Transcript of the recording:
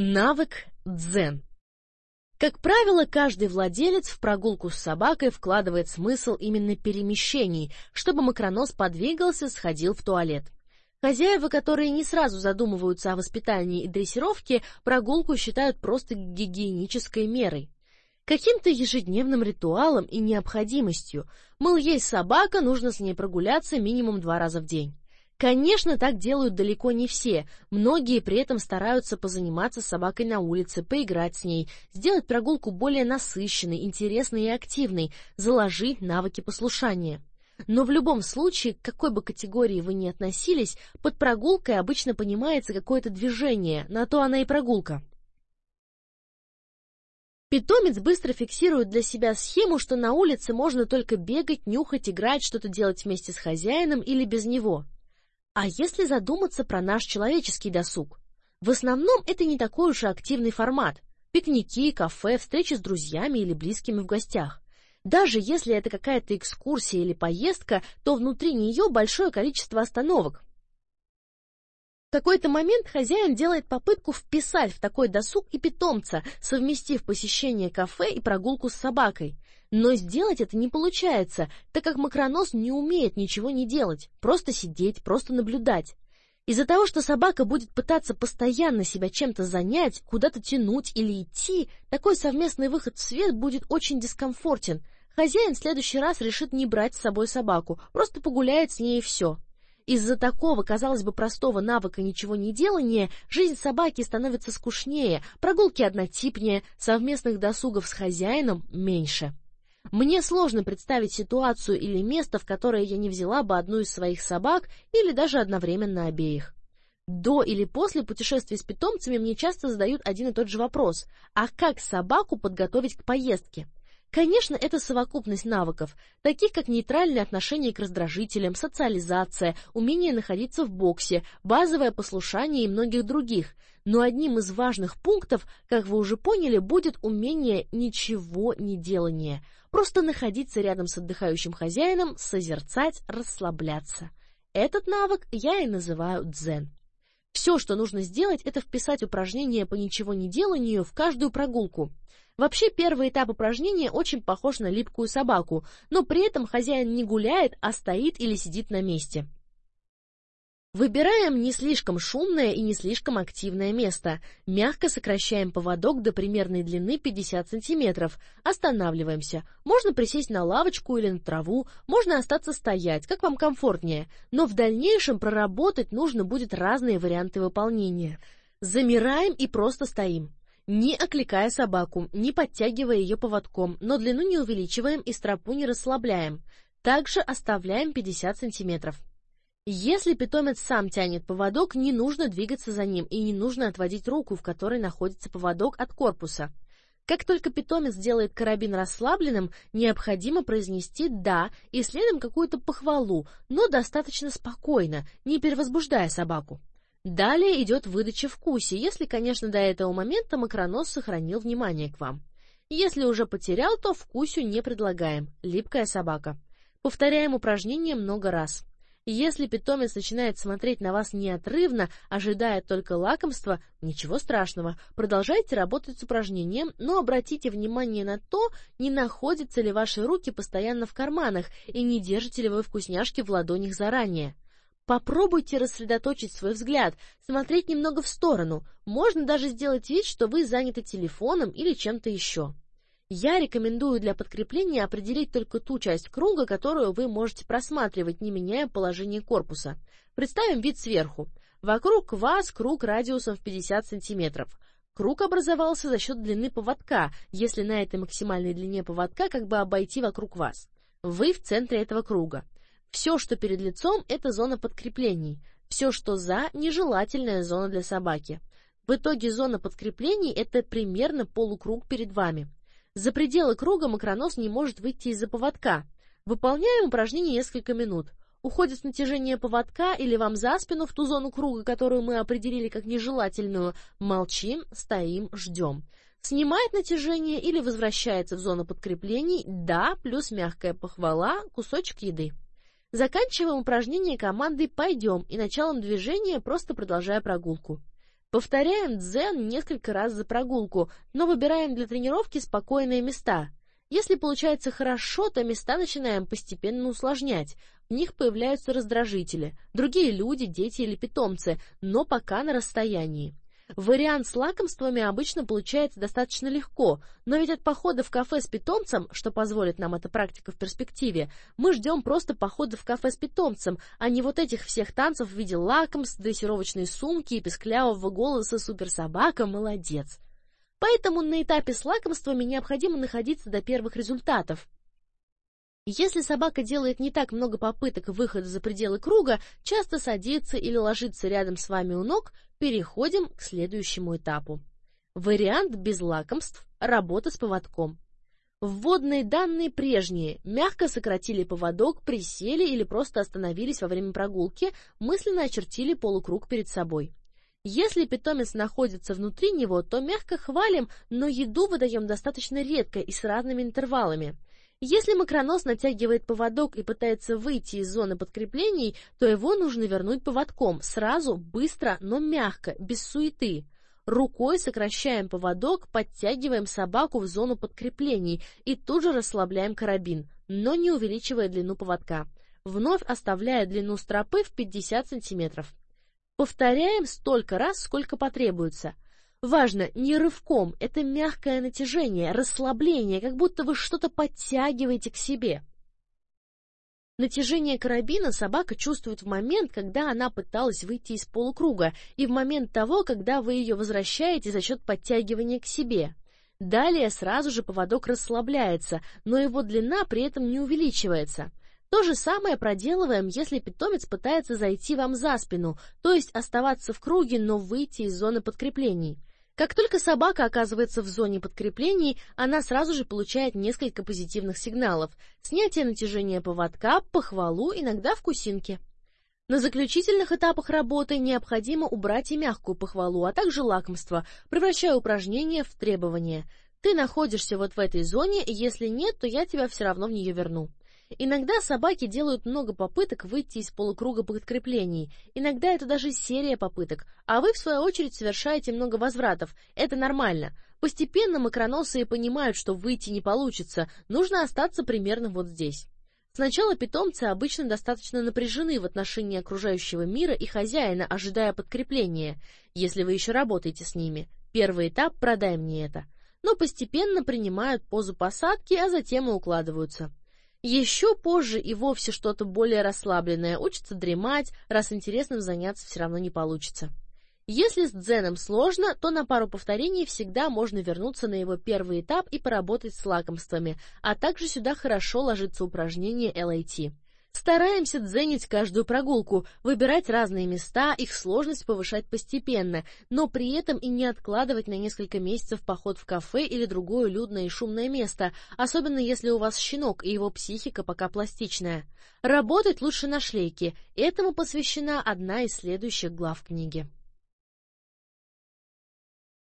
Навык дзен. Как правило, каждый владелец в прогулку с собакой вкладывает смысл именно перемещений, чтобы макронос подвигался, сходил в туалет. Хозяева, которые не сразу задумываются о воспитании и дрессировке, прогулку считают просто гигиенической мерой. Каким-то ежедневным ритуалом и необходимостью. Мол, есть собака, нужно с ней прогуляться минимум два раза в день. Конечно, так делают далеко не все. Многие при этом стараются позаниматься с собакой на улице, поиграть с ней, сделать прогулку более насыщенной, интересной и активной, заложить навыки послушания. Но в любом случае, к какой бы категории вы ни относились, под прогулкой обычно понимается какое-то движение, на то она и прогулка. Питомец быстро фиксирует для себя схему, что на улице можно только бегать, нюхать, играть, что-то делать вместе с хозяином или без него. А если задуматься про наш человеческий досуг? В основном это не такой уж и активный формат. Пикники, кафе, встречи с друзьями или близкими в гостях. Даже если это какая-то экскурсия или поездка, то внутри нее большое количество остановок. В какой-то момент хозяин делает попытку вписать в такой досуг и питомца, совместив посещение кафе и прогулку с собакой. Но сделать это не получается, так как макронос не умеет ничего не делать, просто сидеть, просто наблюдать. Из-за того, что собака будет пытаться постоянно себя чем-то занять, куда-то тянуть или идти, такой совместный выход в свет будет очень дискомфортен. Хозяин в следующий раз решит не брать с собой собаку, просто погуляет с ней и все. Из-за такого, казалось бы, простого навыка ничего не делания, жизнь собаки становится скучнее, прогулки однотипнее, совместных досугов с хозяином меньше. Мне сложно представить ситуацию или место, в которое я не взяла бы одну из своих собак или даже одновременно обеих. До или после путешествий с питомцами мне часто задают один и тот же вопрос. А как собаку подготовить к поездке? Конечно, это совокупность навыков, таких как нейтральное отношение к раздражителям, социализация, умение находиться в боксе, базовое послушание и многих других. Но одним из важных пунктов, как вы уже поняли, будет умение ничего не делания. Просто находиться рядом с отдыхающим хозяином, созерцать, расслабляться. Этот навык я и называю дзен. Все, что нужно сделать, это вписать упражнение по ничего не деланию в каждую прогулку. Вообще, первый этап упражнения очень похож на липкую собаку, но при этом хозяин не гуляет, а стоит или сидит на месте. Выбираем не слишком шумное и не слишком активное место. Мягко сокращаем поводок до примерной длины 50 см. Останавливаемся. Можно присесть на лавочку или на траву, можно остаться стоять, как вам комфортнее. Но в дальнейшем проработать нужно будет разные варианты выполнения. Замираем и просто стоим. Не окликая собаку, не подтягивая ее поводком, но длину не увеличиваем и стропу не расслабляем. Также оставляем 50 сантиметров. Если питомец сам тянет поводок, не нужно двигаться за ним и не нужно отводить руку, в которой находится поводок от корпуса. Как только питомец делает карабин расслабленным, необходимо произнести «да» и следом какую-то похвалу, но достаточно спокойно, не перевозбуждая собаку. Далее идет выдача вкуси, если, конечно, до этого момента макронос сохранил внимание к вам. Если уже потерял, то вкусю не предлагаем. Липкая собака. Повторяем упражнение много раз. Если питомец начинает смотреть на вас неотрывно, ожидая только лакомства, ничего страшного, продолжайте работать с упражнением, но обратите внимание на то, не находятся ли ваши руки постоянно в карманах и не держите ли вы вкусняшки в ладонях заранее. Попробуйте рассредоточить свой взгляд, смотреть немного в сторону. Можно даже сделать вид, что вы заняты телефоном или чем-то еще. Я рекомендую для подкрепления определить только ту часть круга, которую вы можете просматривать, не меняя положение корпуса. Представим вид сверху. Вокруг вас круг радиусом в 50 сантиметров. Круг образовался за счет длины поводка, если на этой максимальной длине поводка как бы обойти вокруг вас. Вы в центре этого круга. Все, что перед лицом, это зона подкреплений. Все, что за, нежелательная зона для собаки. В итоге зона подкреплений – это примерно полукруг перед вами. За пределы круга макронос не может выйти из-за поводка. Выполняем упражнение несколько минут. Уходит натяжение поводка или вам за спину в ту зону круга, которую мы определили как нежелательную. Молчим, стоим, ждем. Снимает натяжение или возвращается в зону подкреплений. Да, плюс мягкая похвала, кусочек еды. Заканчиваем упражнение командой «Пойдем» и началом движения, просто продолжая прогулку. Повторяем дзен несколько раз за прогулку, но выбираем для тренировки спокойные места. Если получается хорошо, то места начинаем постепенно усложнять. В них появляются раздражители, другие люди, дети или питомцы, но пока на расстоянии. Вариант с лакомствами обычно получается достаточно легко, но ведь от похода в кафе с питомцем, что позволит нам эта практика в перспективе, мы ждем просто похода в кафе с питомцем, а не вот этих всех танцев в виде лакомств, дрессировочной сумки и песклявого голоса «суперсобака, молодец». Поэтому на этапе с лакомствами необходимо находиться до первых результатов, если собака делает не так много попыток выхода за пределы круга, часто садится или ложится рядом с вами у ног, переходим к следующему этапу. Вариант без лакомств – работа с поводком. Вводные данные прежние. Мягко сократили поводок, присели или просто остановились во время прогулки, мысленно очертили полукруг перед собой. Если питомец находится внутри него, то мягко хвалим, но еду выдаем достаточно редко и с разными интервалами. Если макронос натягивает поводок и пытается выйти из зоны подкреплений, то его нужно вернуть поводком, сразу, быстро, но мягко, без суеты. Рукой сокращаем поводок, подтягиваем собаку в зону подкреплений и тут же расслабляем карабин, но не увеличивая длину поводка, вновь оставляя длину стропы в 50 см. Повторяем столько раз, сколько потребуется – Важно, не рывком, это мягкое натяжение, расслабление, как будто вы что-то подтягиваете к себе. Натяжение карабина собака чувствует в момент, когда она пыталась выйти из полукруга, и в момент того, когда вы ее возвращаете за счет подтягивания к себе. Далее сразу же поводок расслабляется, но его длина при этом не увеличивается. То же самое проделываем, если питомец пытается зайти вам за спину, то есть оставаться в круге, но выйти из зоны подкреплений. Как только собака оказывается в зоне подкреплений, она сразу же получает несколько позитивных сигналов. Снятие натяжения поводка, похвалу, иногда вкусинки. На заключительных этапах работы необходимо убрать и мягкую похвалу, а также лакомство, превращая упражнение в требование. Ты находишься вот в этой зоне, и если нет, то я тебя все равно в нее верну. Иногда собаки делают много попыток выйти из полукруга подкреплений, иногда это даже серия попыток, а вы, в свою очередь, совершаете много возвратов. Это нормально. Постепенно макроносые понимают, что выйти не получится, нужно остаться примерно вот здесь. Сначала питомцы обычно достаточно напряжены в отношении окружающего мира и хозяина, ожидая подкрепления, если вы еще работаете с ними. Первый этап «продай мне это». Но постепенно принимают позу посадки, а затем и укладываются. Еще позже и вовсе что-то более расслабленное, учится дремать, раз интересным заняться все равно не получится. Если с дзеном сложно, то на пару повторений всегда можно вернуться на его первый этап и поработать с лакомствами, а также сюда хорошо ложится упражнение LAT. Стараемся дзенить каждую прогулку, выбирать разные места, их сложность повышать постепенно, но при этом и не откладывать на несколько месяцев поход в кафе или другое людное и шумное место, особенно если у вас щенок и его психика пока пластичная. Работать лучше на шлейке, этому посвящена одна из следующих глав книги.